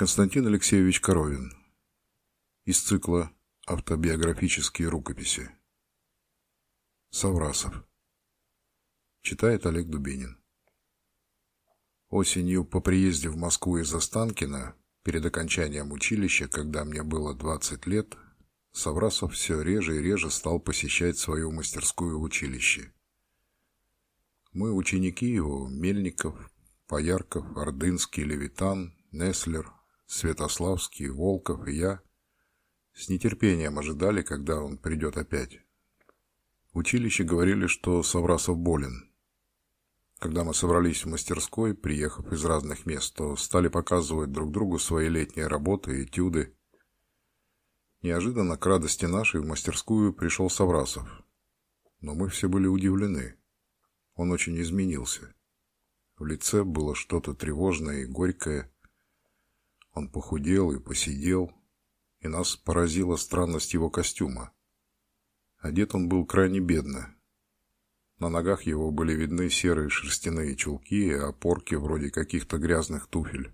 Константин Алексеевич Коровин. Из цикла «Автобиографические рукописи». Саврасов. Читает Олег Дубинин. Осенью по приезде в Москву из Останкина, перед окончанием училища, когда мне было 20 лет, Саврасов все реже и реже стал посещать свою мастерскую в училище. Мы, ученики его, Мельников, Поярков, Ордынский, Левитан, Неслер, Святославский, Волков и я с нетерпением ожидали, когда он придет опять. В училище говорили, что Саврасов болен. Когда мы собрались в мастерской, приехав из разных мест, то стали показывать друг другу свои летние работы, этюды. Неожиданно к радости нашей в мастерскую пришел Саврасов. Но мы все были удивлены. Он очень изменился. В лице было что-то тревожное и горькое, он похудел и посидел, и нас поразила странность его костюма. Одет он был крайне бедно. На ногах его были видны серые шерстяные чулки и опорки вроде каких-то грязных туфель.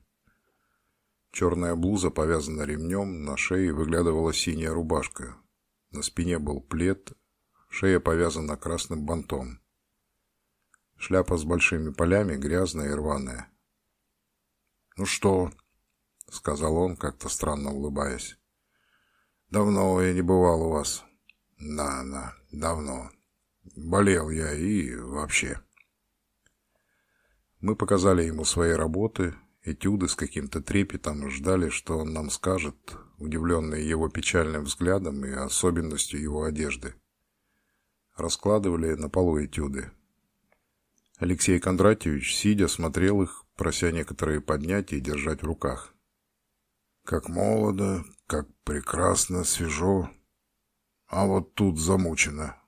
Черная блуза повязана ремнем, на шее выглядывала синяя рубашка. На спине был плед, шея повязана красным бантом. Шляпа с большими полями, грязная и рваная. «Ну что?» — сказал он, как-то странно улыбаясь. «Давно я не бывал у вас». «Да, да, давно. Болел я и вообще». Мы показали ему свои работы, этюды с каким-то трепетом, ждали, что он нам скажет, удивленные его печальным взглядом и особенностью его одежды. Раскладывали на полу этюды. Алексей Кондратьевич, сидя, смотрел их, прося некоторые поднять и держать в руках. Как молодо, как прекрасно, свежо. А вот тут замучено.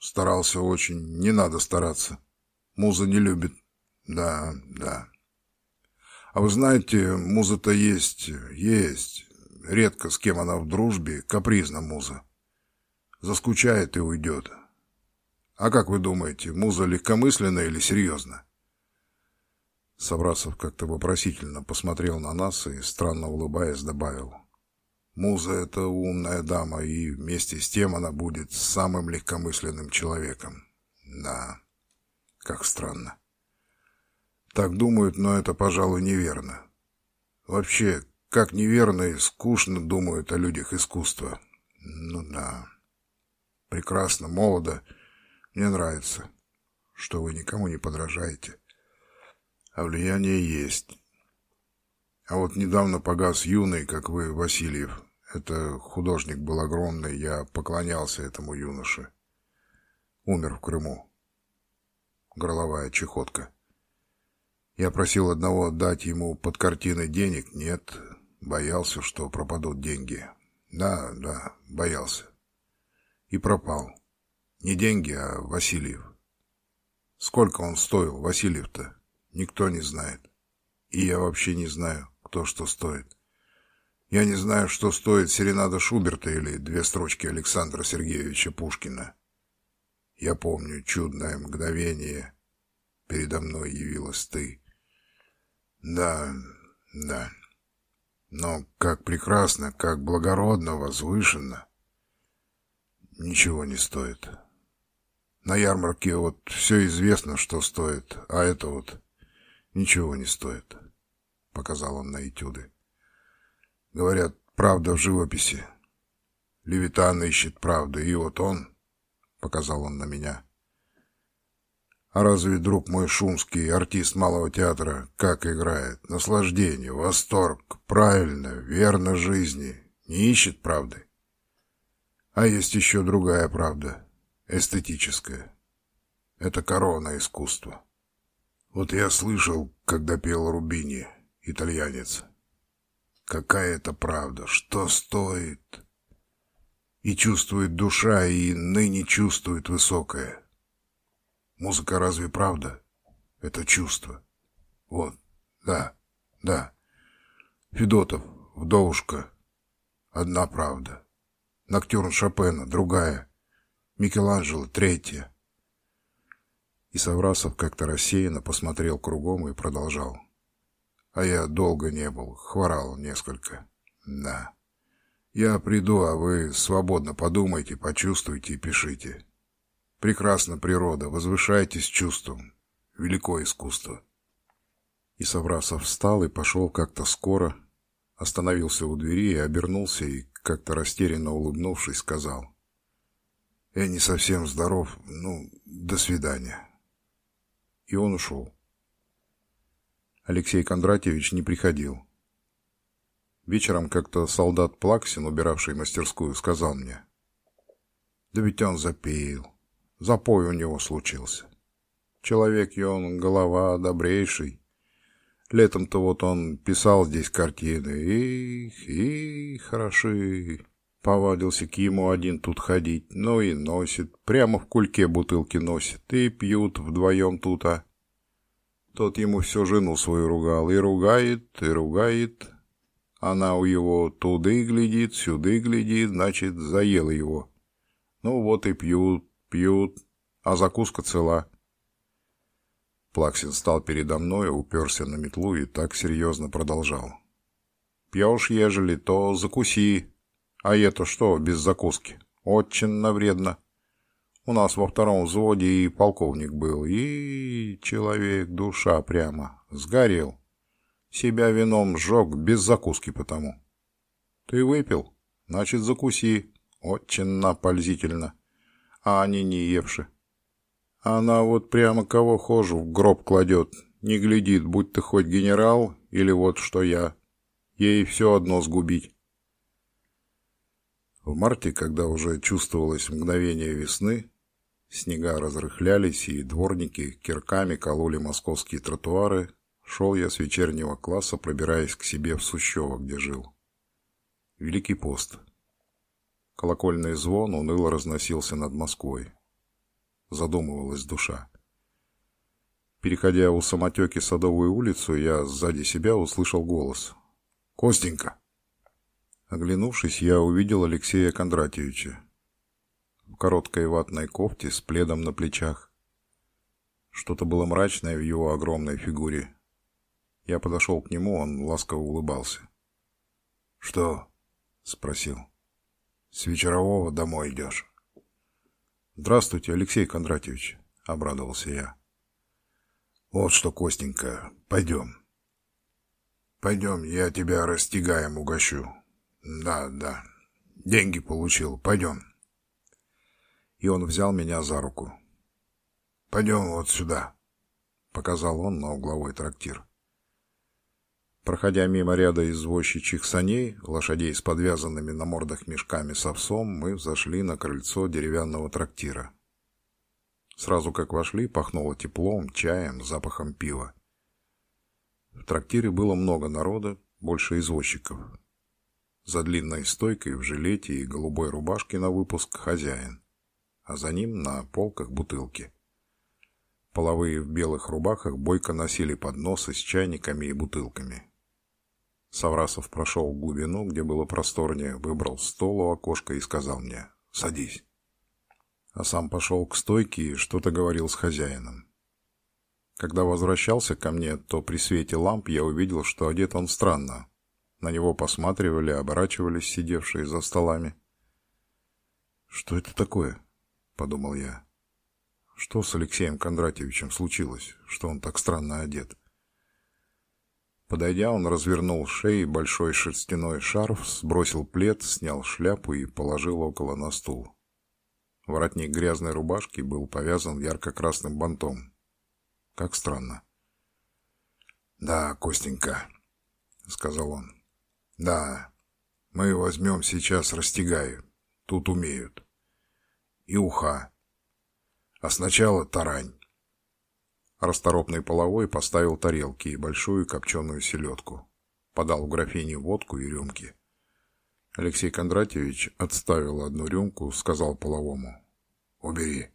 Старался очень, не надо стараться. Муза не любит. Да, да. А вы знаете, муза-то есть, есть. Редко с кем она в дружбе, капризна муза. Заскучает и уйдет. А как вы думаете, муза легкомысленная или серьезно? Саврасов как-то вопросительно посмотрел на нас и, странно улыбаясь, добавил. «Муза — это умная дама, и вместе с тем она будет самым легкомысленным человеком. Да, как странно. Так думают, но это, пожалуй, неверно. Вообще, как неверно и скучно думают о людях искусства. Ну да, прекрасно, молодо, мне нравится, что вы никому не подражаете» а влияние есть. А вот недавно погас юный, как вы, Васильев. Это художник был огромный, я поклонялся этому юноше. Умер в Крыму. Горловая чехотка. Я просил одного дать ему под картины денег, нет, боялся, что пропадут деньги. Да, да, боялся. И пропал. Не деньги, а Васильев. Сколько он стоил, Васильев-то? Никто не знает. И я вообще не знаю, кто что стоит. Я не знаю, что стоит серенада Шуберта или две строчки Александра Сергеевича Пушкина. Я помню чудное мгновение. Передо мной явилась ты. Да, да. Но как прекрасно, как благородно, возвышенно. Ничего не стоит. На ярмарке вот все известно, что стоит, а это вот... «Ничего не стоит», — показал он на этюды. «Говорят, правда в живописи. Левитан ищет правду, и вот он...» — показал он на меня. «А разве, друг мой Шумский, артист малого театра, как играет? Наслаждение, восторг, правильно, верно жизни, не ищет правды. А есть еще другая правда, эстетическая. Это корона искусства». Вот я слышал, когда пел Рубини, итальянец. Какая это правда, что стоит? И чувствует душа, и ныне чувствует высокое. Музыка разве правда? Это чувство. Вот, да, да. Федотов, Вдовушка. Одна правда. Ноктюрн Шопена, другая. Микеланджело, третья. И Саврасов как-то рассеянно посмотрел кругом и продолжал. А я долго не был, хворал несколько. Да. Я приду, а вы свободно подумайте, почувствуйте и пишите. Прекрасна природа, возвышайтесь чувством. Великое искусство. И Саврасов встал и пошел как-то скоро, остановился у двери и обернулся и, как-то растерянно улыбнувшись, сказал. «Я не совсем здоров, ну, до свидания». И он ушел. Алексей Кондратьевич не приходил. Вечером как-то солдат Плаксин, убиравший мастерскую, сказал мне. Да ведь он запил. Запой у него случился. Человек и он голова добрейший. Летом-то вот он писал здесь картины. Их, и хороши. Повадился к ему один тут ходить. Ну и носит. Прямо в кульке бутылки носит. И пьют вдвоем тут, а. Тот ему всю жену свою ругал. И ругает, и ругает. Она у его туды глядит, сюды глядит, значит, заела его. Ну вот и пьют, пьют, а закуска цела. Плаксин стал передо мной, уперся на метлу и так серьезно продолжал. «Пьешь, ежели, то закуси. А это что, без закуски? Очень навредно. У нас во втором взводе и полковник был, и человек, душа прямо, сгорел». Себя вином сжег без закуски потому. Ты выпил? Значит, закуси. Очень напользительно. А они не евши. Она вот прямо кого хожу в гроб кладет. Не глядит, будь ты хоть генерал или вот что я. Ей все одно сгубить. В марте, когда уже чувствовалось мгновение весны, снега разрыхлялись, и дворники кирками кололи московские тротуары, Шел я с вечернего класса, пробираясь к себе в Сущево, где жил. Великий пост. Колокольный звон уныло разносился над Москвой. Задумывалась душа. Переходя у самотеки Садовую улицу, я сзади себя услышал голос. «Костенька!» Оглянувшись, я увидел Алексея Кондратьевича. В короткой ватной кофте с пледом на плечах. Что-то было мрачное в его огромной фигуре, я подошел к нему, он ласково улыбался. «Что?» — спросил. «С вечерового домой идешь?» «Здравствуйте, Алексей Кондратьевич», — обрадовался я. «Вот что, Костенька, пойдем. Пойдем, я тебя растягаем угощу. Да, да, деньги получил, пойдем». И он взял меня за руку. «Пойдем вот сюда», — показал он на угловой трактир. Проходя мимо ряда извозчичьих саней, лошадей с подвязанными на мордах мешками с овсом, мы взошли на крыльцо деревянного трактира. Сразу как вошли, пахнуло теплом, чаем, запахом пива. В трактире было много народа, больше извозчиков. За длинной стойкой в жилете и голубой рубашке на выпуск хозяин, а за ним на полках бутылки. Половые в белых рубахах бойко носили подносы с чайниками и бутылками. Саврасов прошел в глубину, где было просторнее, выбрал стол у окошка и сказал мне «Садись». А сам пошел к стойке и что-то говорил с хозяином. Когда возвращался ко мне, то при свете ламп я увидел, что одет он странно. На него посматривали, оборачивались сидевшие за столами. «Что это такое?» — подумал я. «Что с Алексеем Кондратьевичем случилось, что он так странно одет?» Подойдя, он развернул шеи большой шерстяной шарф, сбросил плед, снял шляпу и положил около на стул. Воротник грязной рубашки был повязан ярко-красным бантом. Как странно. «Да, Костенька», — сказал он. «Да, мы возьмем сейчас растягаю. Тут умеют. И уха. А сначала тарань. Расторопный половой поставил тарелки и большую копченую селедку. Подал в графине водку и рюмки. Алексей Кондратьевич отставил одну рюмку, сказал половому. «Убери.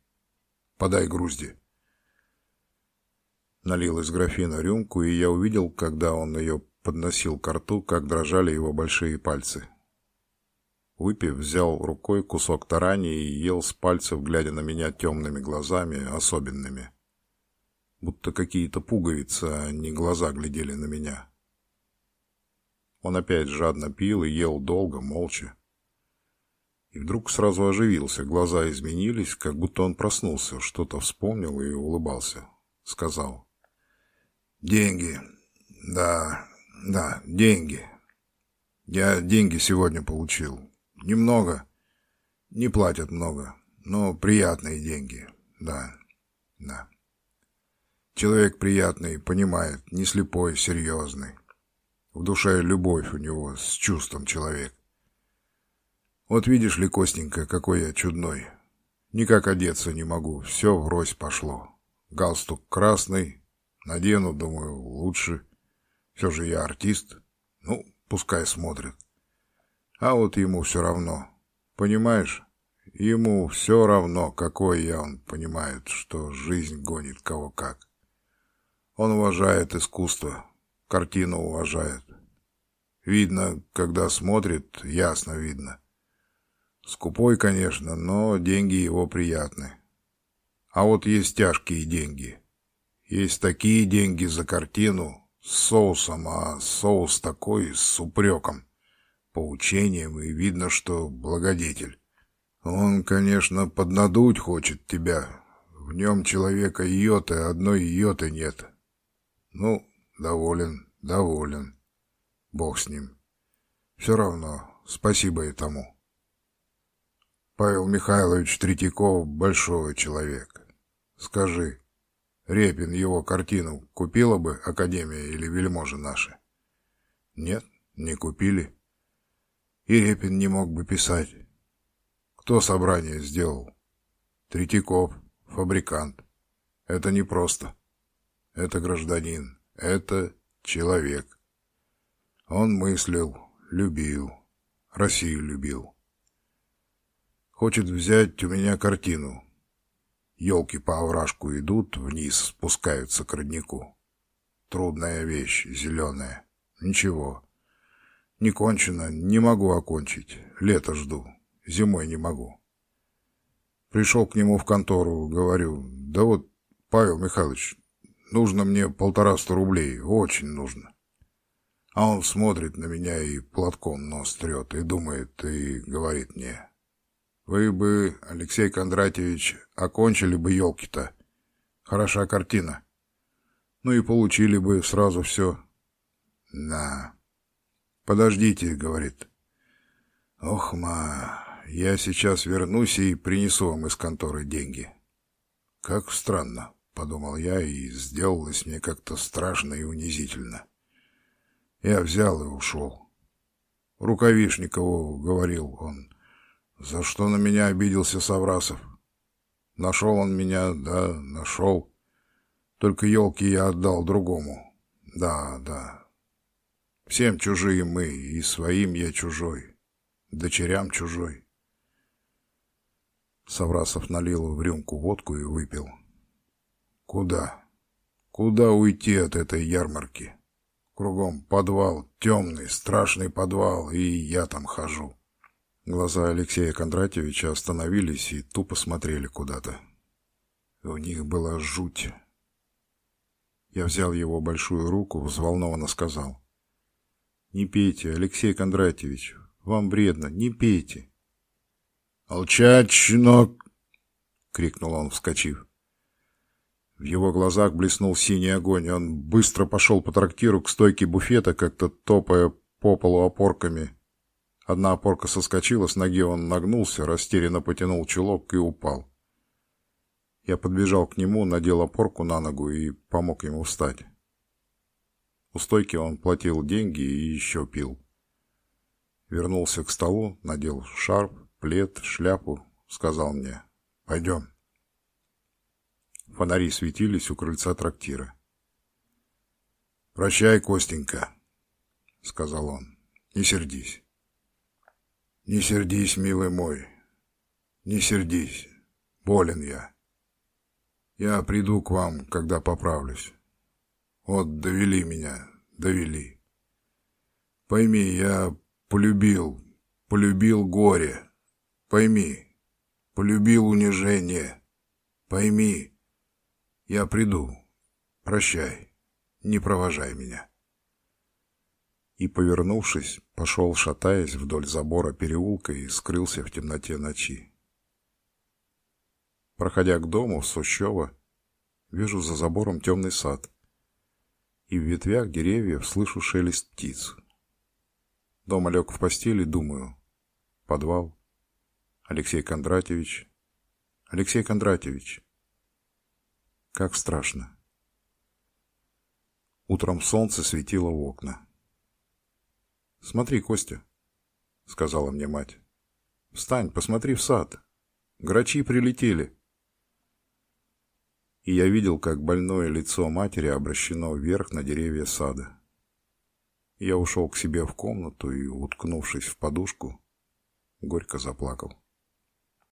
Подай грузди». Налил из графина рюмку, и я увидел, когда он ее подносил к рту, как дрожали его большие пальцы. Выпив, взял рукой кусок тарани и ел с пальцев, глядя на меня темными глазами, особенными будто какие-то пуговицы, а не глаза глядели на меня. Он опять жадно пил и ел долго, молча. И вдруг сразу оживился, глаза изменились, как будто он проснулся, что-то вспомнил и улыбался. Сказал. «Деньги. Да, да, деньги. Я деньги сегодня получил. Немного. Не платят много, но приятные деньги. Да, да. Человек приятный, понимает, не слепой, серьезный. В душе любовь у него, с чувством человек. Вот видишь ли, Костенька, какой я чудной. Никак одеться не могу, все врозь пошло. Галстук красный, надену, думаю, лучше. Все же я артист. Ну, пускай смотрит. А вот ему все равно. Понимаешь? Ему все равно, какой я, он понимает, что жизнь гонит кого как. Он уважает искусство, картину уважает. Видно, когда смотрит, ясно видно. Скупой, конечно, но деньги его приятны. А вот есть тяжкие деньги. Есть такие деньги за картину с соусом, а соус такой с упреком, поучением, и видно, что благодетель. Он, конечно, поднадуть хочет тебя. В нем человека йоты, одной йоты нет. Ну, доволен, доволен. Бог с ним. Все равно, спасибо и тому. Павел Михайлович Третьяков большой человек. Скажи, Репин его картину купила бы Академия или вельможи наши? Нет, не купили. И Репин не мог бы писать. Кто собрание сделал? Третьяков, фабрикант. Это не просто. Это гражданин. Это человек. Он мыслил, любил, Россию любил. Хочет взять у меня картину. Елки по овражку идут, вниз спускаются к роднику. Трудная вещь, зеленая. Ничего. Не кончено, не могу окончить. Лето жду. Зимой не могу. Пришел к нему в контору, говорю, да вот, Павел Михайлович, нужно мне полтораста рублей, очень нужно. А он смотрит на меня и платком нос трет, и думает, и говорит мне, вы бы, Алексей Кондратьевич, окончили бы елки-то. Хороша картина. Ну и получили бы сразу все. Да. Подождите, говорит. Ох, ма, я сейчас вернусь и принесу вам из конторы деньги. Как странно, подумал я, и сделалось мне как-то страшно и унизительно. Я взял и ушел. Рукавишникову, говорил он, за что на меня обиделся Саврасов? Нашел он меня, да, нашел. Только елки я отдал другому. Да, да. Всем чужие мы, и своим я чужой. Дочерям чужой. Саврасов налил в рюмку водку и выпил. Куда? Куда уйти от этой ярмарки? Кругом подвал, темный, страшный подвал, и я там хожу. Глаза Алексея Кондратьевича остановились и тупо смотрели куда-то. У них была жуть. Я взял его большую руку, взволнованно сказал. «Не пейте, Алексей Кондратьевич, вам вредно, не пейте». «Молчать, щенок!» — крикнул он, вскочив. В его глазах блеснул синий огонь, он быстро пошел по трактиру к стойке буфета, как-то топая по полу опорками, Одна опорка соскочила, с ноги он нагнулся, растерянно потянул чулок и упал. Я подбежал к нему, надел опорку на ногу и помог ему встать. У стойки он платил деньги и еще пил. Вернулся к столу, надел шарф, плед, шляпу, сказал мне «Пойдем». Фонари светились у крыльца трактира. «Прощай, Костенька», — сказал он, — «не сердись». Не сердись, милый мой, не сердись, болен я. Я приду к вам, когда поправлюсь. Вот довели меня, довели. Пойми, я полюбил, полюбил горе. Пойми, полюбил унижение. Пойми, я приду. Прощай, не провожай меня. И, повернувшись, пошел, шатаясь вдоль забора переулка и скрылся в темноте ночи. Проходя к дому в Сущево, вижу за забором темный сад, и в ветвях деревьев слышу шелест птиц. Дома лег в постели, думаю, подвал, Алексей Кондратьевич, Алексей Кондратьевич. Как страшно. Утром солнце светило в окна. «Смотри, Костя», — сказала мне мать. «Встань, посмотри в сад. Грачи прилетели». И я видел, как больное лицо матери обращено вверх на деревья сада. Я ушел к себе в комнату и, уткнувшись в подушку, горько заплакал.